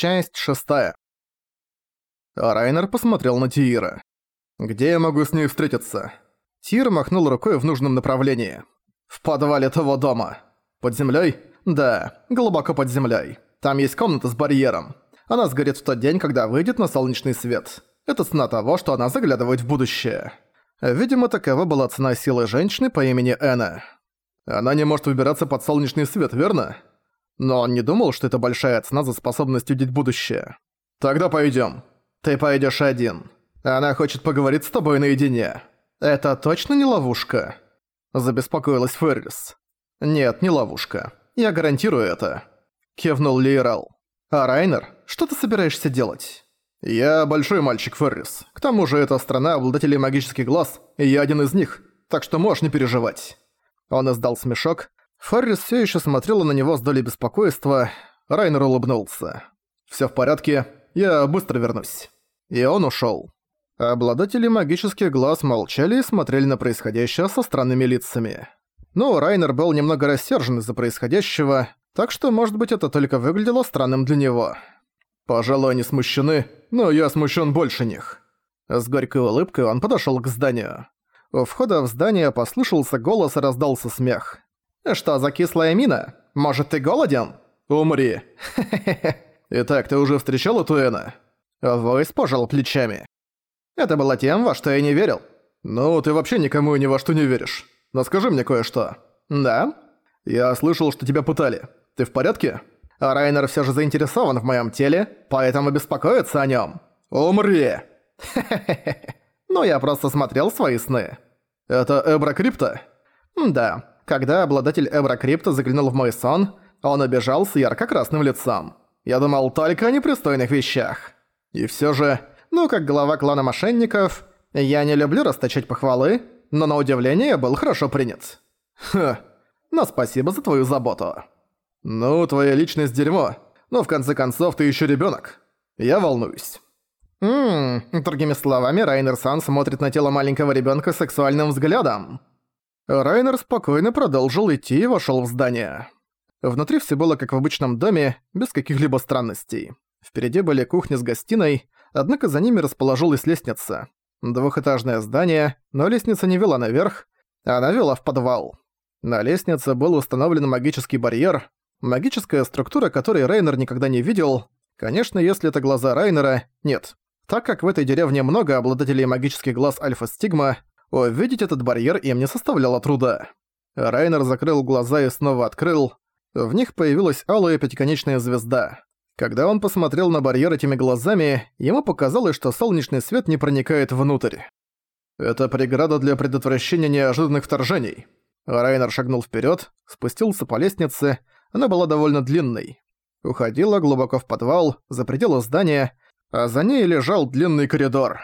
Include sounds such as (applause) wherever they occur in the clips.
Часть шестая. Райнер посмотрел на Тиира. «Где я могу с ней встретиться?» Тир махнул рукой в нужном направлении. «В подвале того дома. Под землей? Да, глубоко под землей. Там есть комната с барьером. Она сгорит в тот день, когда выйдет на солнечный свет. Это цена того, что она заглядывает в будущее. Видимо, такова была цена силы женщины по имени Эна. Она не может выбираться под солнечный свет, верно? Но он не думал, что это большая цена за способность увидеть будущее. Тогда пойдем. Ты пойдешь один. Она хочет поговорить с тобой наедине. Это точно не ловушка? Забеспокоилась Феррис. Нет, не ловушка. Я гарантирую это. Кивнул Лейрал. А Райнер, что ты собираешься делать? Я большой мальчик Феррис. К тому же это страна обладателей магических глаз, и я один из них, так что можешь не переживать. Он издал смешок. Феррис все еще смотрела на него с долей беспокойства. Райнер улыбнулся. Все в порядке, я быстро вернусь. И он ушел. Обладатели магических глаз молчали и смотрели на происходящее со странными лицами. Но Райнер был немного рассержен из-за происходящего, так что, может быть, это только выглядело странным для него. Пожалуй, они смущены, но я смущен больше них. С горькой улыбкой он подошел к зданию. У входа в здание послышался голос и раздался смех. «Что за кислая мина? Может, ты голоден?» «Умри!» «Итак, ты уже встречал Туэна?» Войс пожал плечами. Это было тем, во что я не верил. Ну, ты вообще никому и ни во что не веришь. Но скажи мне кое-что. Да? Я слышал, что тебя пытали. Ты в порядке? А Райнер все же заинтересован в моем теле, поэтому беспокоится о нем. Умри! Ну, я просто смотрел свои сны. Это Эбра Крипта? Да. Когда обладатель Эбра Крипта заглянул в мой сон, он обижался ярко-красным лицом. Я думал только о непристойных вещах. И все же ну, как глава клана мошенников, я не люблю расточать похвалы, но на удивление был хорошо принят. Ха, но спасибо за твою заботу. Ну, твоя личность дерьмо, но в конце концов ты еще ребенок. Я волнуюсь. Ммм, другими словами, Райнер Сан смотрит на тело маленького ребенка сексуальным взглядом. Райнер спокойно продолжил идти и вошел в здание. Внутри все было как в обычном доме, без каких-либо странностей. Впереди были кухня с гостиной, однако за ними расположилась лестница. Двухэтажное здание, но лестница не вела наверх, она вела в подвал. На лестнице был установлен магический барьер, магическая структура, которой Рейнер никогда не видел. Конечно, если это глаза Райнера, нет. Так как в этой деревне много обладателей магических глаз Альфа-Стигма, увидеть этот барьер им не составляло труда. Райнер закрыл глаза и снова открыл. В них появилась алая пятиконечная звезда. Когда он посмотрел на барьер этими глазами, ему показалось, что солнечный свет не проникает внутрь. Это преграда для предотвращения неожиданных вторжений. Райнер шагнул вперед, спустился по лестнице, она была довольно длинной. Уходила глубоко в подвал, за пределы здания, а за ней лежал длинный коридор.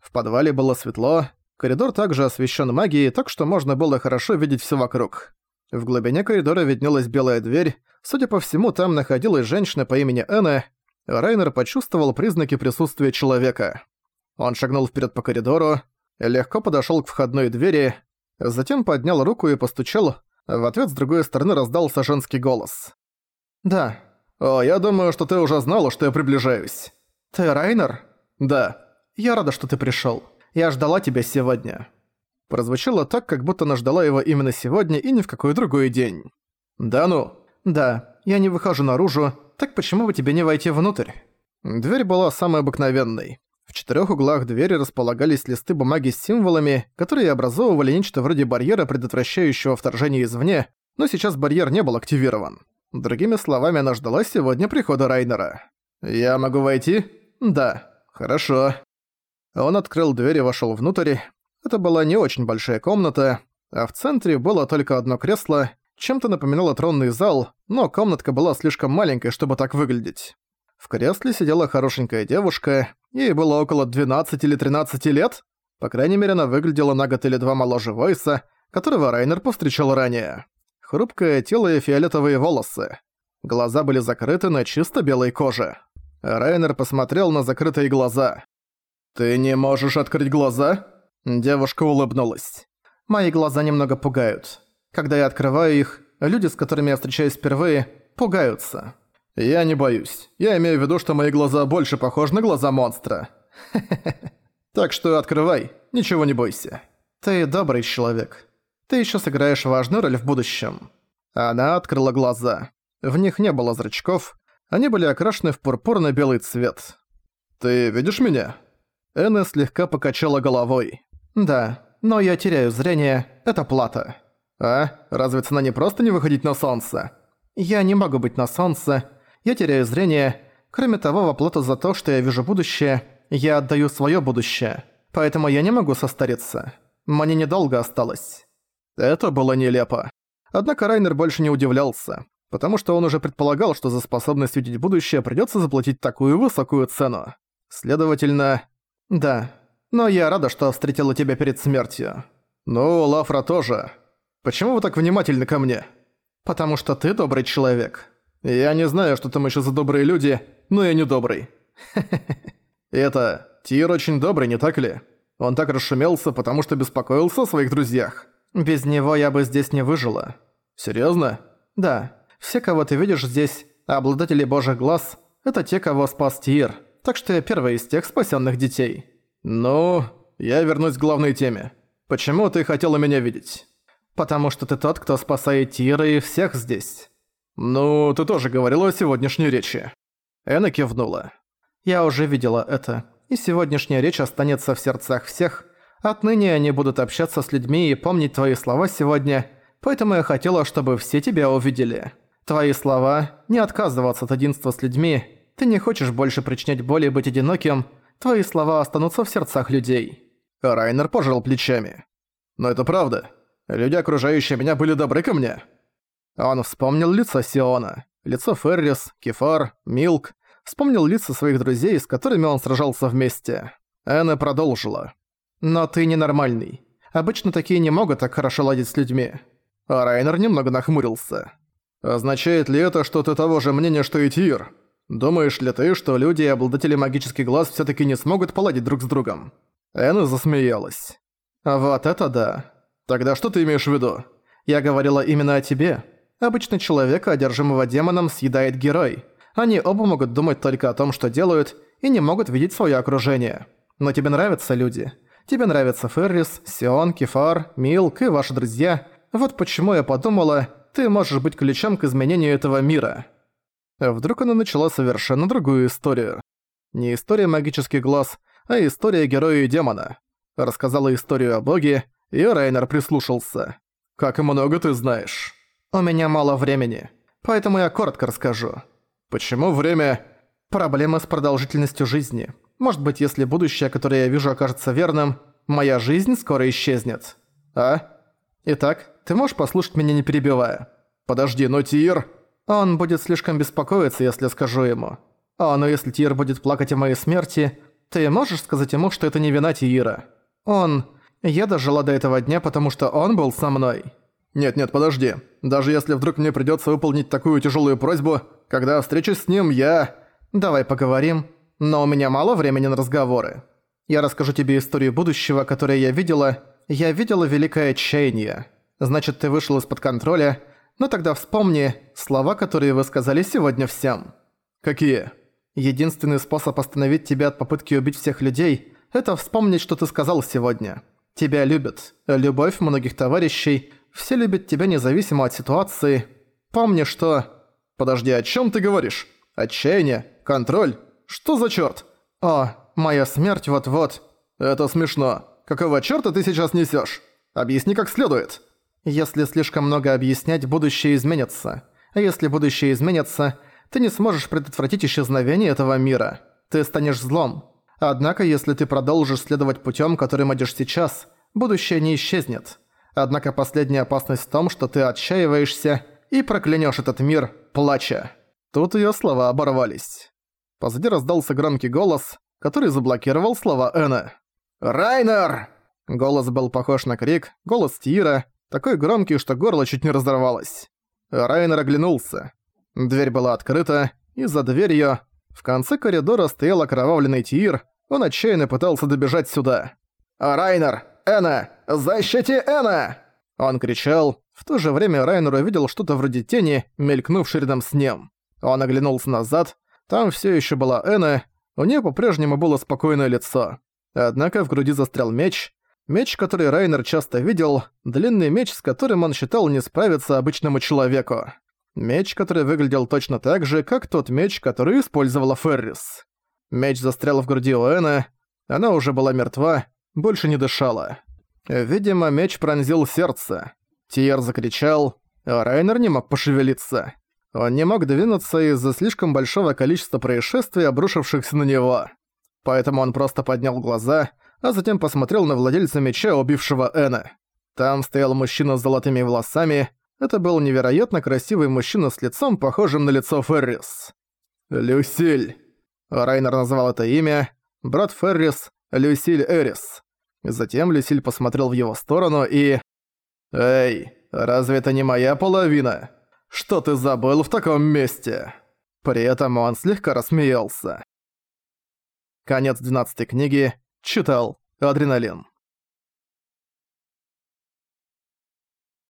В подвале было светло, коридор также освещен магией, так что можно было хорошо видеть все вокруг. В глубине коридора виднелась белая дверь. Судя по всему, там находилась женщина по имени Энна. Райнер почувствовал признаки присутствия человека. Он шагнул вперед по коридору, легко подошел к входной двери, затем поднял руку и постучал. В ответ с другой стороны раздался женский голос. «Да. О, я думаю, что ты уже знала, что я приближаюсь». «Ты Райнер?» «Да. Я рада, что ты пришел. Я ждала тебя сегодня» прозвучало так, как будто она ждала его именно сегодня и ни в какой другой день. «Да ну?» «Да, я не выхожу наружу, так почему бы тебе не войти внутрь?» Дверь была самой обыкновенной. В четырёх углах двери располагались листы бумаги с символами, которые образовывали нечто вроде барьера, предотвращающего вторжение извне, но сейчас барьер не был активирован. Другими словами, она ждала сегодня прихода Райнера. «Я могу войти?» «Да». «Хорошо». Он открыл дверь и вошёл внутрь. Это была не очень большая комната, а в центре было только одно кресло, чем-то напоминало тронный зал, но комнатка была слишком маленькой, чтобы так выглядеть. В кресле сидела хорошенькая девушка, ей было около 12 или 13 лет. По крайней мере, она выглядела на год или два моложе Войса, которого Райнер повстречал ранее. Хрупкое тело и фиолетовые волосы. Глаза были закрыты на чисто белой коже. Райнер посмотрел на закрытые глаза. «Ты не можешь открыть глаза?» Девушка улыбнулась. «Мои глаза немного пугают. Когда я открываю их, люди, с которыми я встречаюсь впервые, пугаются. Я не боюсь. Я имею в виду, что мои глаза больше похожи на глаза монстра. (laughs) Так что открывай, ничего не бойся. Ты добрый человек. Ты еще сыграешь важную роль в будущем. Она открыла глаза. В них не было зрачков, они были окрашены в пурпурно-белый цвет. «Ты видишь меня?» Энна слегка покачала головой. «Да, но я теряю зрение, это плата». «А? Разве цена не просто не выходить на солнце?» «Я не могу быть на солнце, я теряю зрение. Кроме того, в оплату за то, что я вижу будущее, я отдаю своё будущее. Поэтому я не могу состариться. Мне недолго осталось». Это было нелепо. Однако Райнер больше не удивлялся, потому что он уже предполагал, что за способность видеть будущее придётся заплатить такую высокую цену. Следовательно... Да. Но я рада, что встретила тебя перед смертью. Ну, Лафра тоже. Почему вы так внимательны ко мне? Потому что ты добрый человек. Я не знаю, что там ещё за добрые люди, но я не добрый. (laughs) Это... Тир очень добрый, не так ли? Он так расшумелся, потому что беспокоился о своих друзьях. Без него я бы здесь не выжила. Серьёзно? Да. Все, кого ты видишь здесь, обладатели божьих глаз, это те, кого спас Тир. Так что я первый из тех спасенных детей. Ну, я вернусь к главной теме. Почему ты хотела меня видеть? Потому что ты тот, кто спасает Тира и всех здесь. Ну, ты тоже говорила о сегодняшней речи. Эна кивнула. Я уже видела это. И сегодняшняя речь останется в сердцах всех, Отныне они будут общаться с людьми и помнить твои слова сегодня, поэтому я хотела, чтобы все тебя увидели. Твои слова – не отказываться от единства с людьми, ты не хочешь больше причинять боль и быть одиноким, твои слова останутся в сердцах людей». Райнер пожал плечами. «Но это правда. Люди, окружающие меня, были добры ко мне». Он вспомнил лицо Сиона, лицо Феррис, Кефар, Милк, вспомнил лица своих друзей, с которыми он сражался вместе. Энна продолжила. Но ты ненормальный. Обычно такие не могут так хорошо ладить с людьми. А Райнер немного нахмурился. Означает ли это, что ты того же мнения, что и Тир? Думаешь ли ты, что люди и обладатели магических глаз все таки не смогут поладить друг с другом? Энна засмеялась. Вот это да. Тогда что ты имеешь в виду? Я говорила именно о тебе. Обычно человека, одержимого демоном, съедает герой. Они оба могут думать только о том, что делают, и не могут видеть свое окружение. Но тебе нравятся люди. Тебе нравятся Феррис, Сион, Кефар, Милк и ваши друзья. Вот почему я подумала, ты можешь быть ключом к изменению этого мира». Вдруг она начала совершенно другую историю. Не история магических глаз, а история героя и демона. Рассказала историю о боге, и Райнер прислушался. «Как много ты знаешь?» «У меня мало времени, поэтому я коротко расскажу». «Почему время...» «Проблемы с продолжительностью жизни. Может быть, если будущее, которое я вижу, окажется верным, моя жизнь скоро исчезнет. А? Итак, ты можешь послушать меня не перебивая? Подожди, но Тир... Он будет слишком беспокоиться, если скажу ему. А, но если Тир будет плакать о моей смерти, ты можешь сказать ему, что это не вина Тиира? Он... Я дожила до этого дня, потому что он был со мной. Нет-нет, подожди. Даже если вдруг мне придётся выполнить такую тяжёлую просьбу, когда встречусь с ним, я... Давай поговорим, но у меня мало времени на разговоры. Я расскажу тебе историю будущего, которое я видела. Я видела великое отчаяние. Значит, ты вышел из-под контроля. Но тогда вспомни слова, которые вы сказали сегодня всем. Какие? Единственный способ остановить тебя от попытки убить всех людей – это вспомнить, что ты сказал сегодня. Тебя любят. Любовь многих товарищей. Все любят тебя независимо от ситуации. Помни, что... Подожди, о чем ты говоришь? Отчаяние? Контроль? Что за чёрт? О, моя смерть вот-вот. Это смешно. Какого чёрта ты сейчас несёшь? Объясни как следует. Если слишком много объяснять, будущее изменится. А если будущее изменится, ты не сможешь предотвратить исчезновение этого мира. Ты станешь злом. Однако, если ты продолжишь следовать путём, которым идёшь сейчас, будущее не исчезнет. Однако последняя опасность в том, что ты отчаиваешься и проклянёшь этот мир, плача. Тут её слова оборвались. Позади раздался громкий голос, который заблокировал слова Эна. «Райнер!» Голос был похож на крик, голос Тира, такой громкий, что горло чуть не разорвалось. Райнер оглянулся. Дверь была открыта, и за дверью, в конце коридора стоял окровавленный Тир, он отчаянно пытался добежать сюда. «Райнер! Эна! Защити Эна!» Он кричал. В то же время Райнер увидел что-то вроде тени, мелькнувшей рядом с ним. Он оглянулся назад, там все еще была Эна, у нее по-прежнему было спокойное лицо. Однако в груди застрял меч, меч, который Райнер часто видел, длинный меч, с которым он считал не справиться обычному человеку. Меч, который выглядел точно так же, как тот меч, который использовала Феррис. Меч застрял в груди у Эны, она уже была мертва, больше не дышала. Видимо, меч пронзил сердце. Тиер закричал, а Райнер не мог пошевелиться. Он не мог двинуться из-за слишком большого количества происшествий, обрушившихся на него. Поэтому он просто поднял глаза, а затем посмотрел на владельца меча, убившего Эна. Там стоял мужчина с золотыми волосами. Это был невероятно красивый мужчина с лицом, похожим на лицо Феррис. «Люсиль». Райнер назвал это имя. Брат Феррис — Люсиль Эрис. Затем Люсиль посмотрел в его сторону и... «Эй, разве это не моя половина?» Что ты забыл в таком месте?» При этом он слегка рассмеялся. Конец 12 книги. Читал. Адреналин.